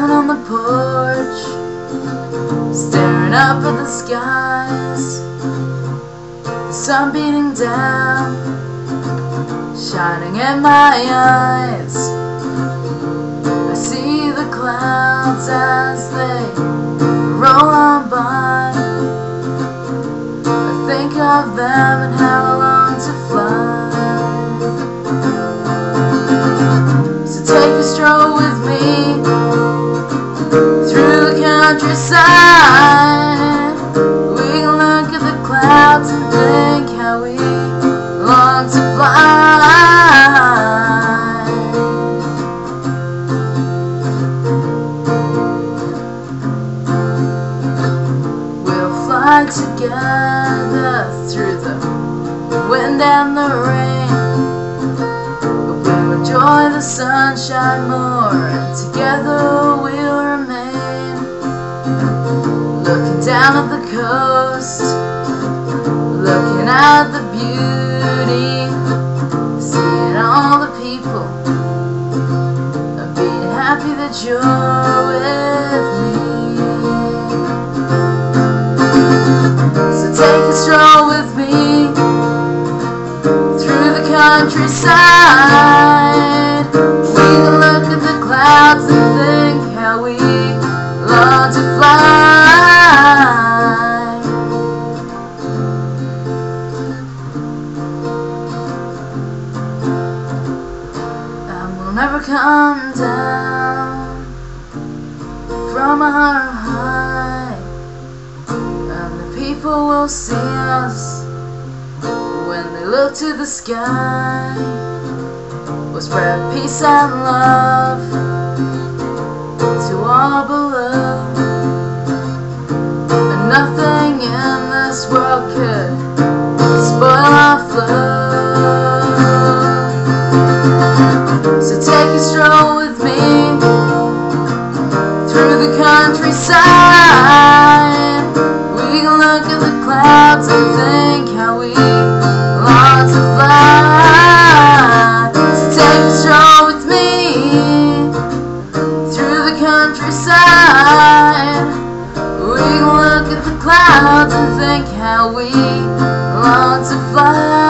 down on the porch, staring up at the skies. The sun beating down, shining in my eyes. I see the clouds as they roll on by. I think of them and countryside. We can look at the clouds and think how we long to fly. We'll fly together through the wind and the rain. We'll enjoy the sunshine more, and together we'll coast, looking at the beauty, seeing all the people, being happy that you're with me. So take a stroll with me through the countryside. We can look at the clouds and We'll never come down from our high. And the people will see us when they look to the sky. We'll spread peace and love to all below. And nothing in this world could clouds and think how we long to fly.